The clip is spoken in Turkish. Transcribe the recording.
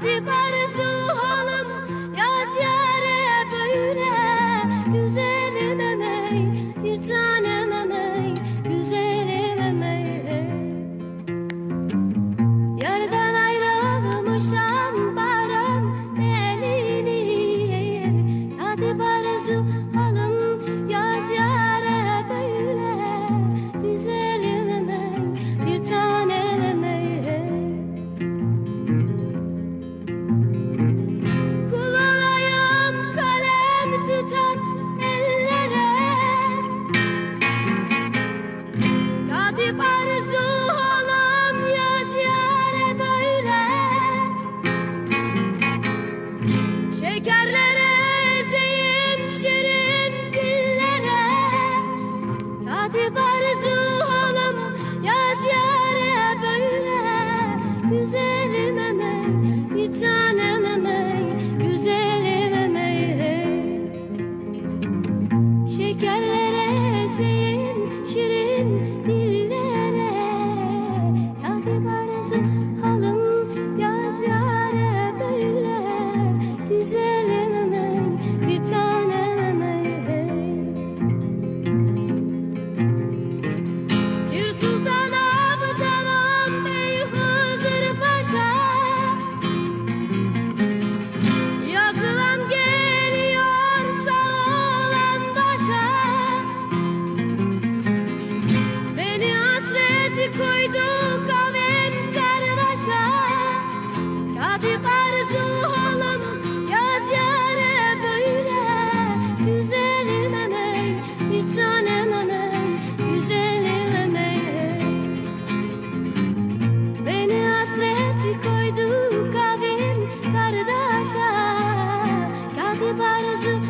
Happy. Emey Güzelim emey Şekerlere Hadi arzu olalım yaz yare böyle. Beni hasreti koydu kavim kardeşa Hadi arzu